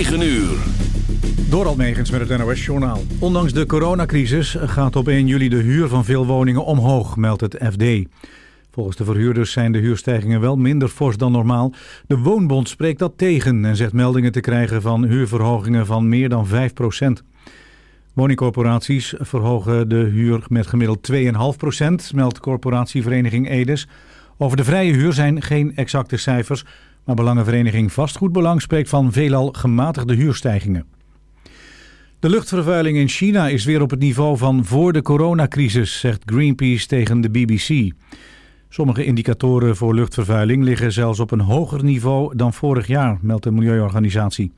9 uur. Door Almegens met het NOS-journaal. Ondanks de coronacrisis gaat op 1 juli de huur van veel woningen omhoog, meldt het FD. Volgens de verhuurders zijn de huurstijgingen wel minder fors dan normaal. De Woonbond spreekt dat tegen en zegt meldingen te krijgen van huurverhogingen van meer dan 5% Woningcorporaties verhogen de huur met gemiddeld 2,5% meldt corporatievereniging Edes. Over de vrije huur zijn geen exacte cijfers, maar Belangenvereniging Vastgoedbelang spreekt van veelal gematigde huurstijgingen. De luchtvervuiling in China is weer op het niveau van voor de coronacrisis, zegt Greenpeace tegen de BBC. Sommige indicatoren voor luchtvervuiling liggen zelfs op een hoger niveau dan vorig jaar, meldt de milieuorganisatie.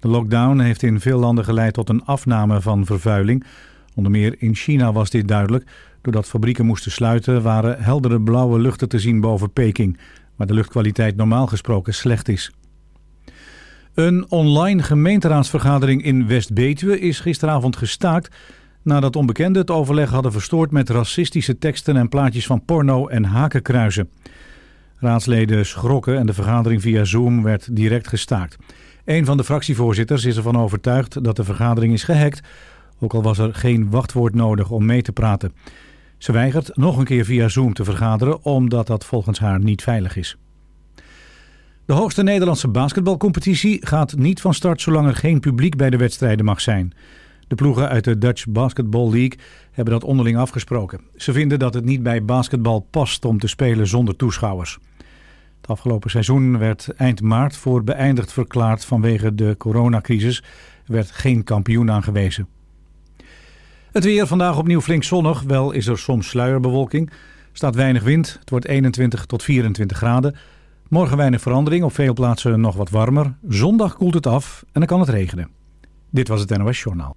De lockdown heeft in veel landen geleid tot een afname van vervuiling. Onder meer in China was dit duidelijk. Doordat fabrieken moesten sluiten waren heldere blauwe luchten te zien boven Peking, waar de luchtkwaliteit normaal gesproken slecht is. Een online gemeenteraadsvergadering in West-Betuwe is gisteravond gestaakt nadat onbekenden het overleg hadden verstoord met racistische teksten en plaatjes van porno en hakenkruizen. Raadsleden schrokken en de vergadering via Zoom werd direct gestaakt. Een van de fractievoorzitters is ervan overtuigd dat de vergadering is gehackt, ook al was er geen wachtwoord nodig om mee te praten. Ze weigert nog een keer via Zoom te vergaderen omdat dat volgens haar niet veilig is. De hoogste Nederlandse basketbalcompetitie gaat niet van start zolang er geen publiek bij de wedstrijden mag zijn. De ploegen uit de Dutch Basketball League hebben dat onderling afgesproken. Ze vinden dat het niet bij basketbal past om te spelen zonder toeschouwers. Het afgelopen seizoen werd eind maart voor beëindigd verklaard vanwege de coronacrisis. Er werd geen kampioen aangewezen. Het weer vandaag opnieuw flink zonnig, wel is er soms sluierbewolking. staat weinig wind, het wordt 21 tot 24 graden. Morgen weinig verandering, op veel plaatsen nog wat warmer. Zondag koelt het af en dan kan het regenen. Dit was het NOS Journaal.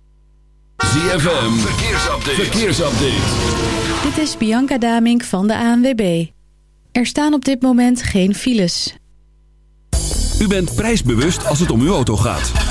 ZFM, verkeersupdate. verkeersupdate. Dit is Bianca Damink van de ANWB. Er staan op dit moment geen files. U bent prijsbewust als het om uw auto gaat.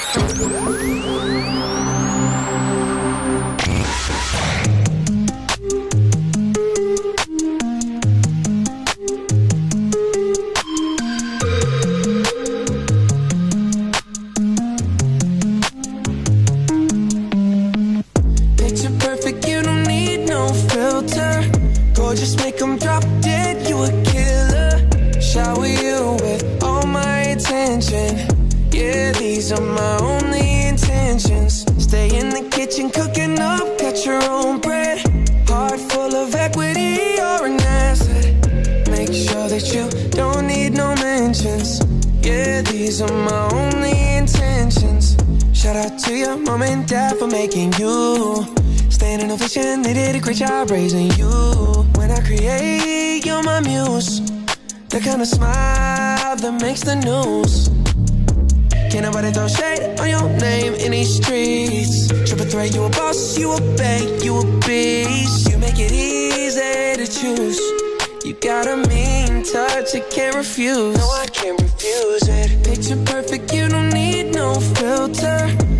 Thank you. Dad for making you. Standing ovation, they did a great job raising you. When I create, you're my muse. The kind of smile that makes the news. Can't nobody throw shade on your name in these streets. Triple threat, you a boss, you a bank, you a beast. You make it easy to choose. You got a mean touch, I can't refuse. No, I can't refuse it. Picture perfect, you don't need no filter.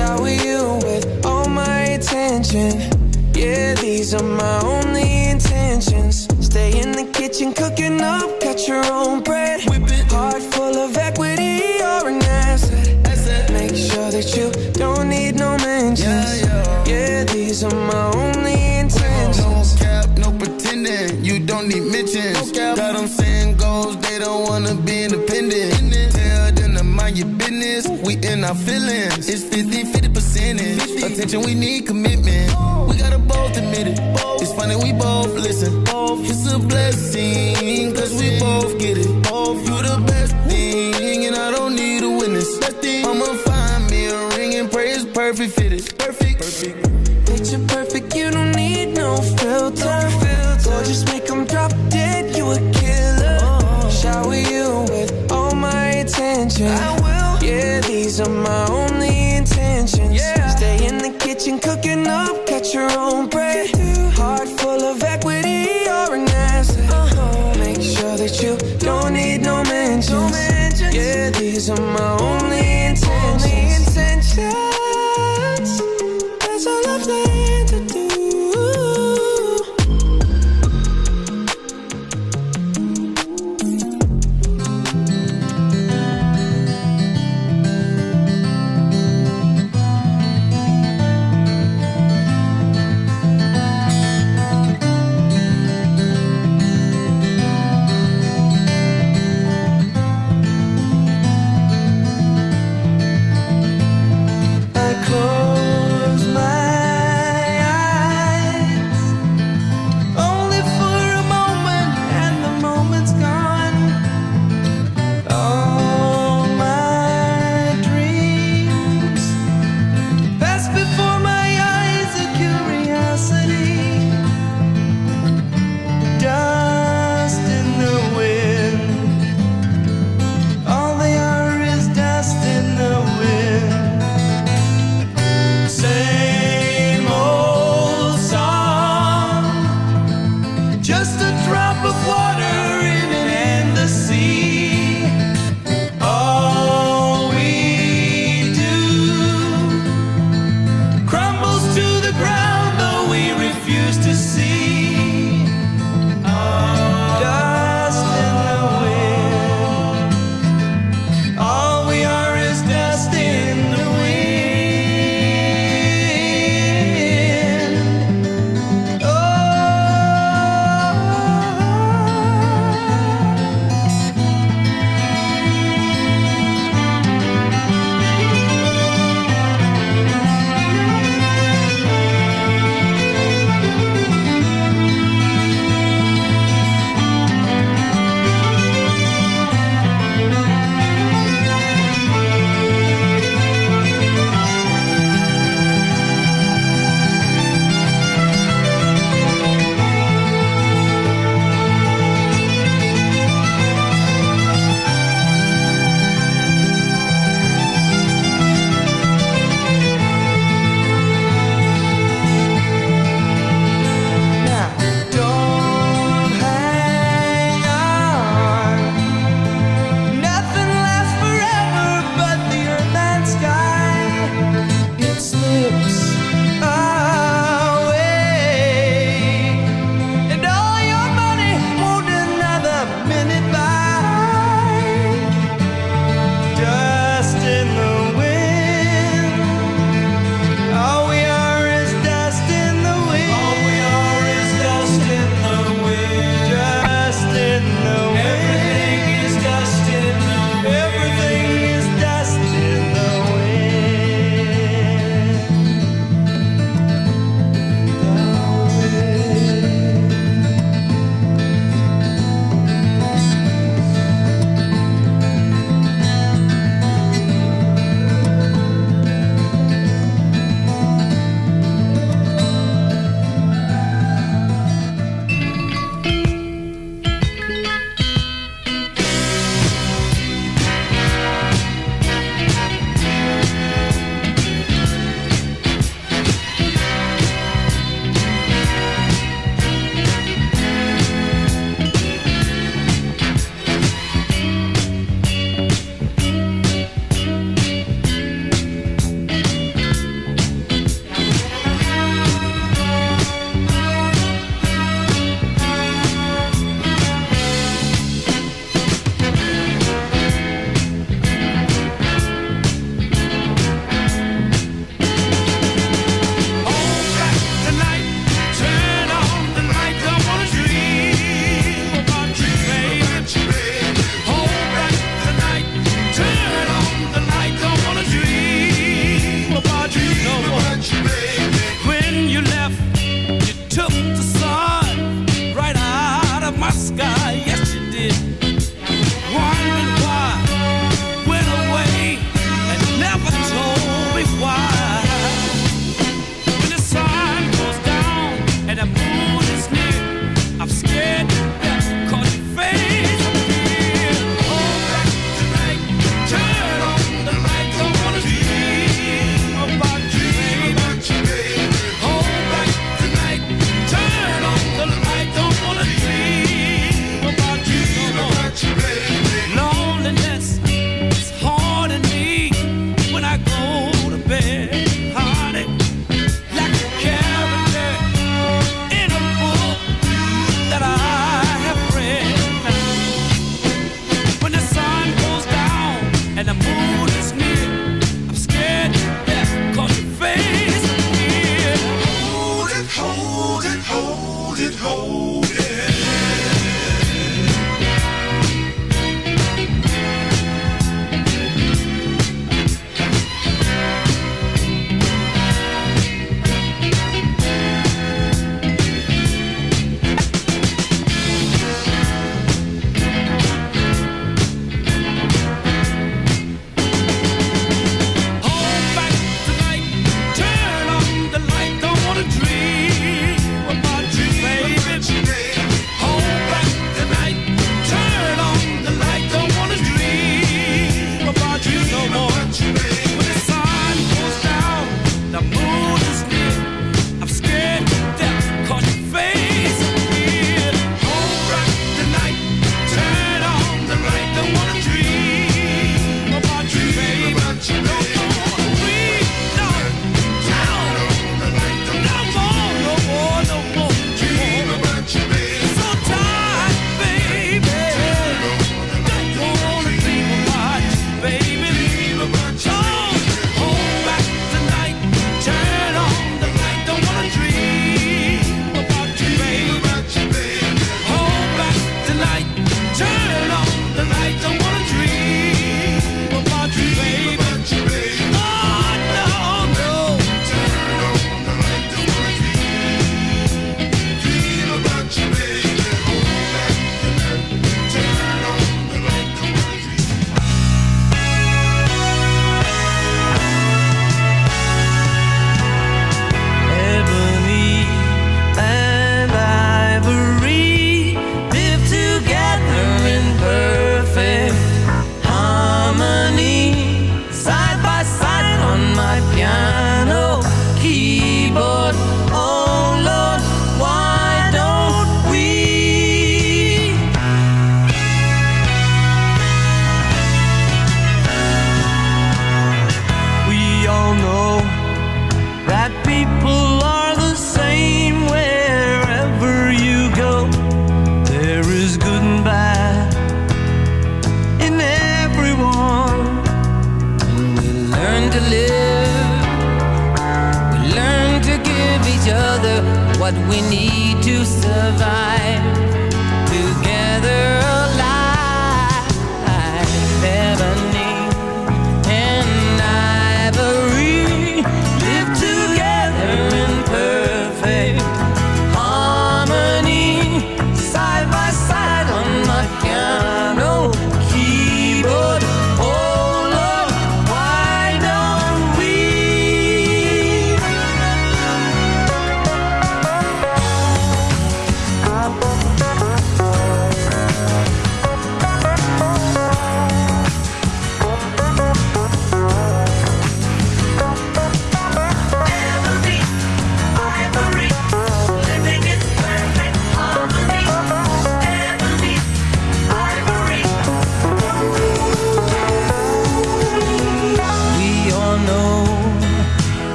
Shower you with all my attention. Yeah, these are my only intentions. Stay in the kitchen, cooking up, cut your own bread. Heart full of equity, you're an asset. Make sure that you don't need no mentions. Yeah, these are my only intentions. No cap, no pretending. You don't need mentions. Got them saying goals, they don't wanna be independent. Mind your business. We in our feelings. It's 50 50 percentage. Attention, we need commitment. We gotta both admit it. It's funny, we both listen. It's a blessing, cause we both get it. You the best thing, and I don't need a witness. I'ma find me a ring and pray it's perfect fitted. Perfect. perfect. Picture perfect, you don't need no filter. Gorgeous, make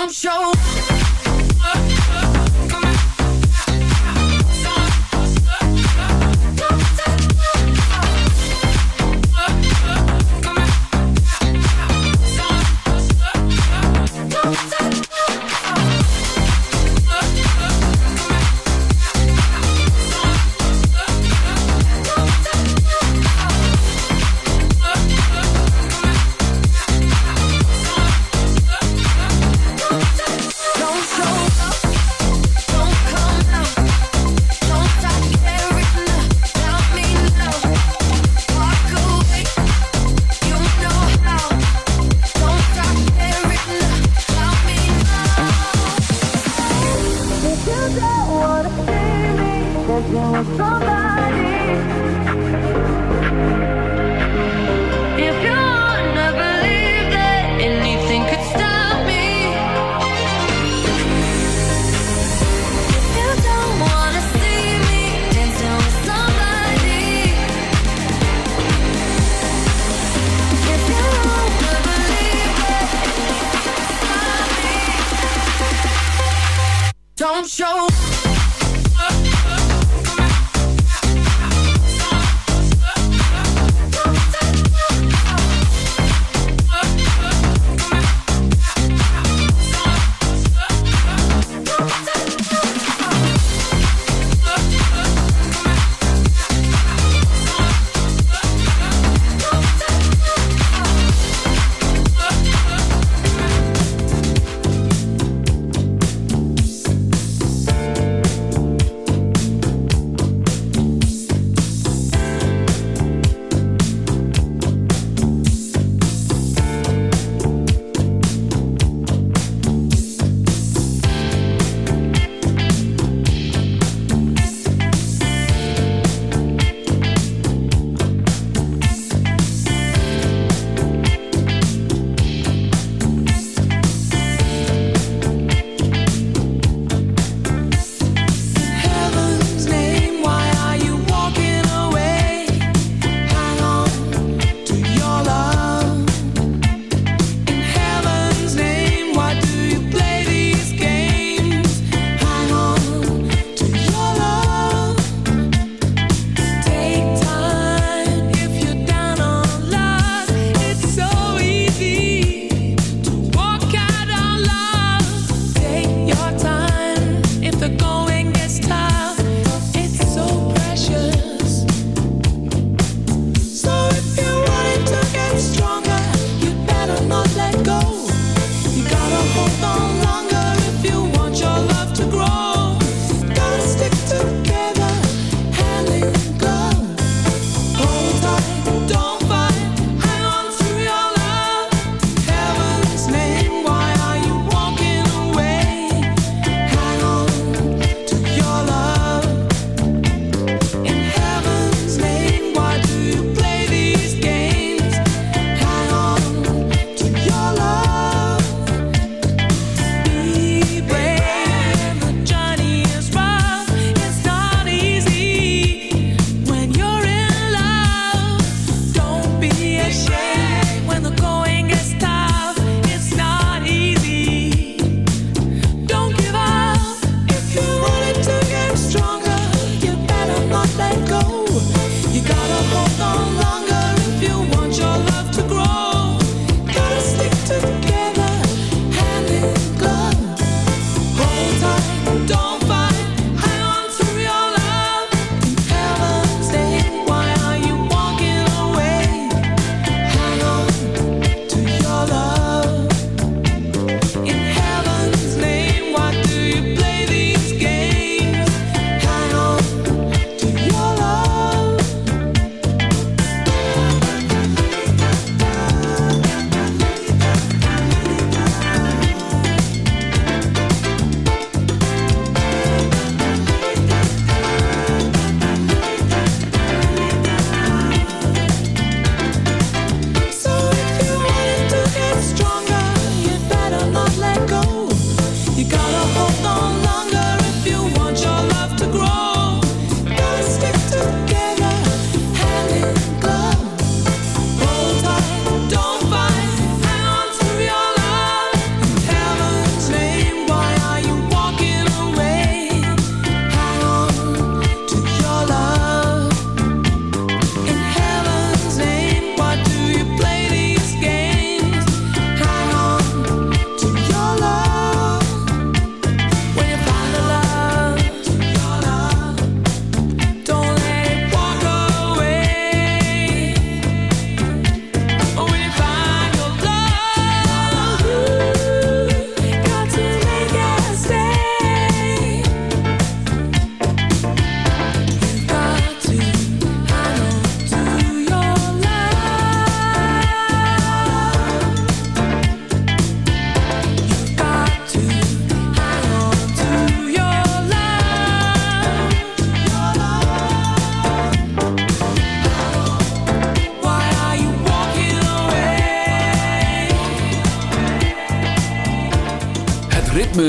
Don't show.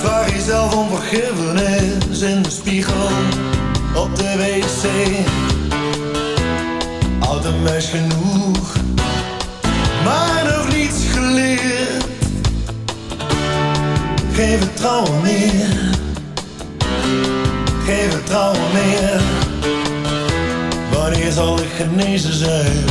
Vraag jezelf om vergiffenis in de spiegel op de wc. Oud een meisje genoeg, maar nog niets geleerd. Geen vertrouwen meer, geen vertrouwen meer. Wanneer zal ik genezen zijn?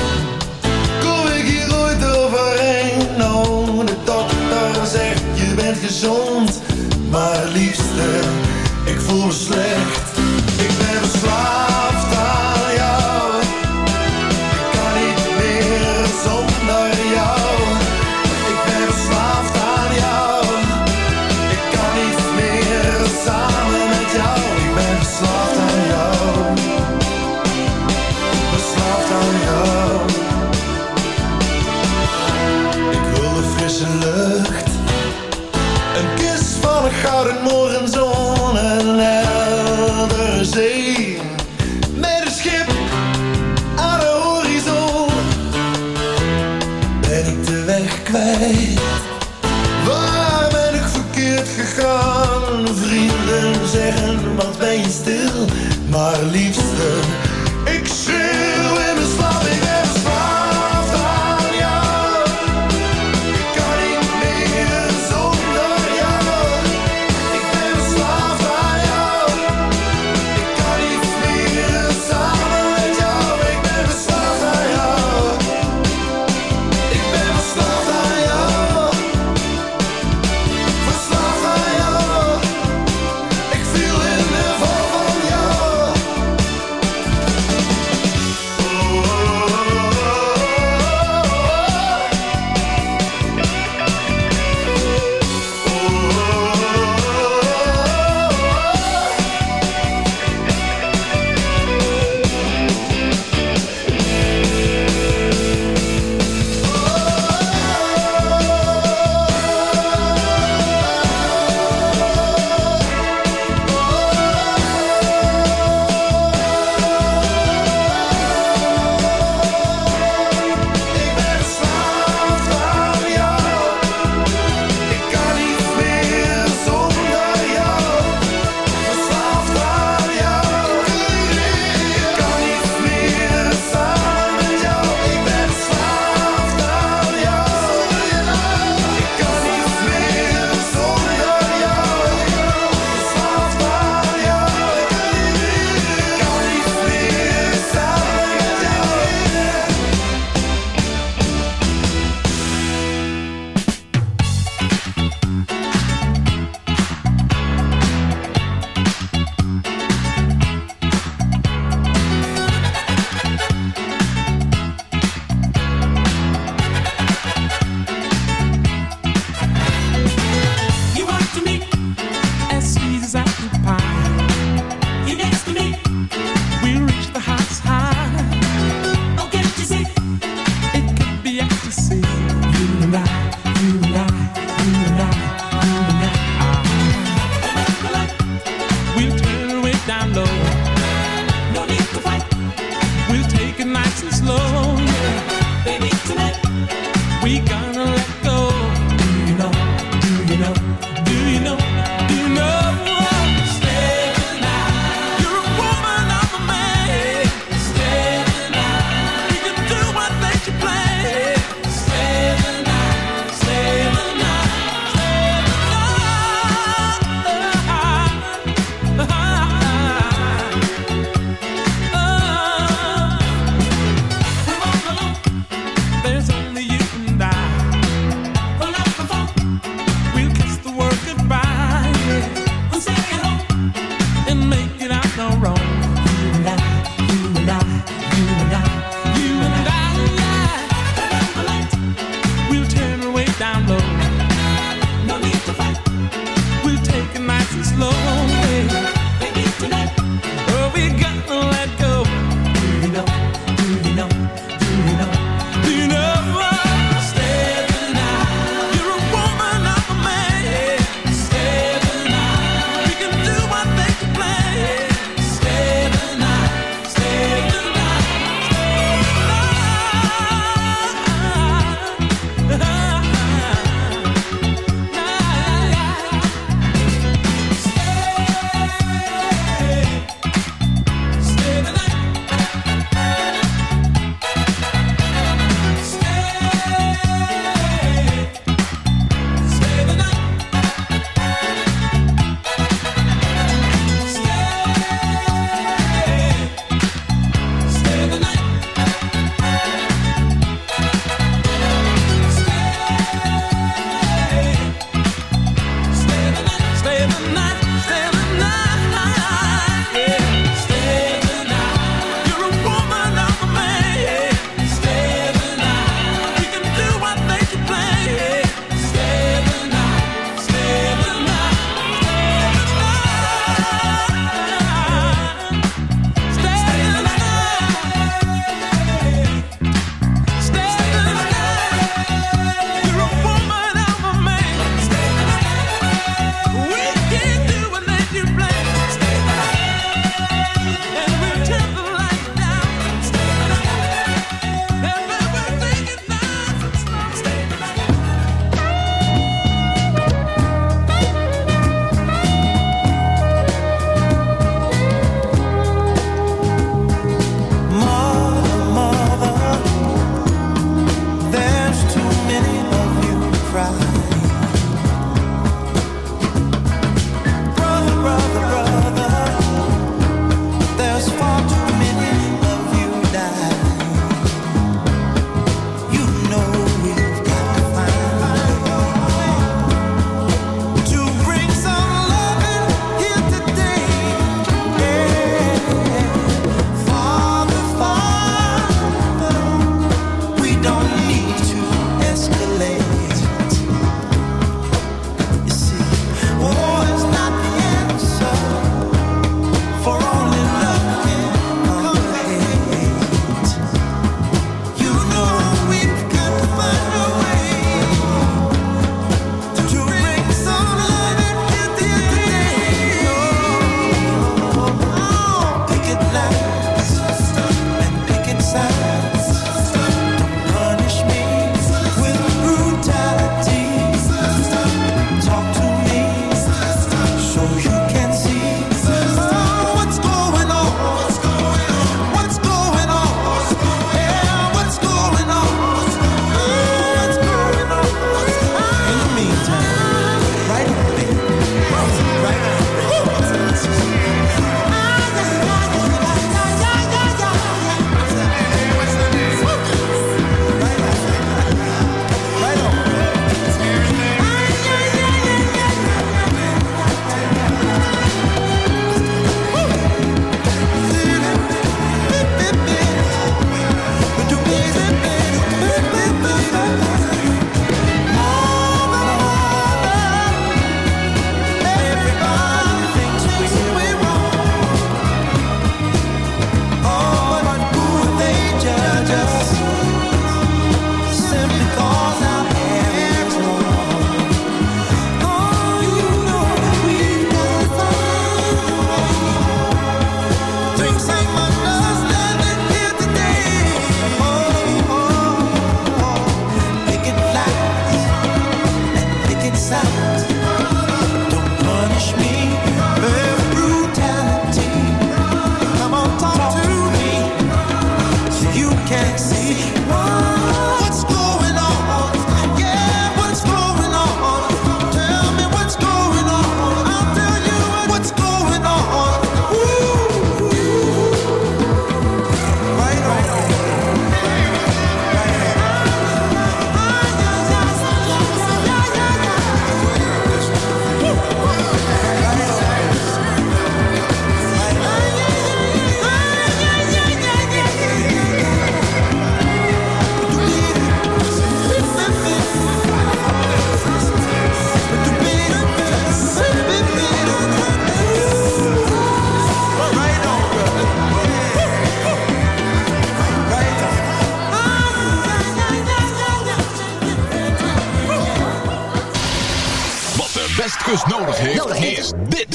heeft, heeft, is this.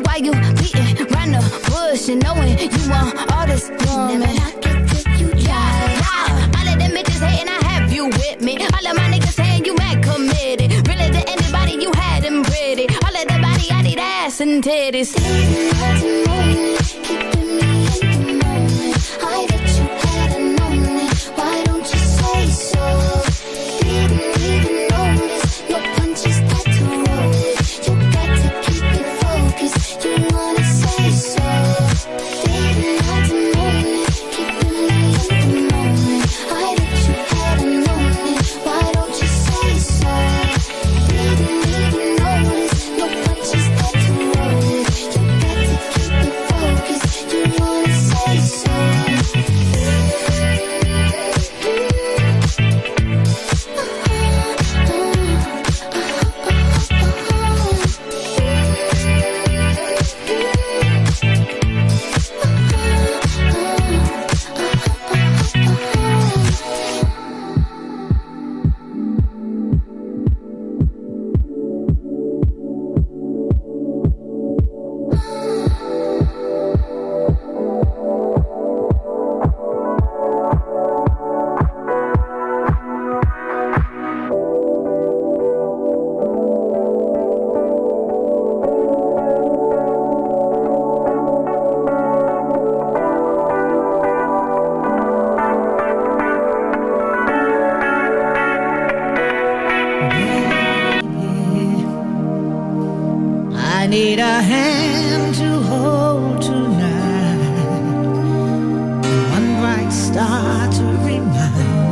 why you beating round the bush and knowing you want all this woman. You yeah, yeah. All of them bitches hating, I have you with me. All of my niggas saying you mad committed. Really to anybody you had them pretty. All of the body, I need ass and titties. 难。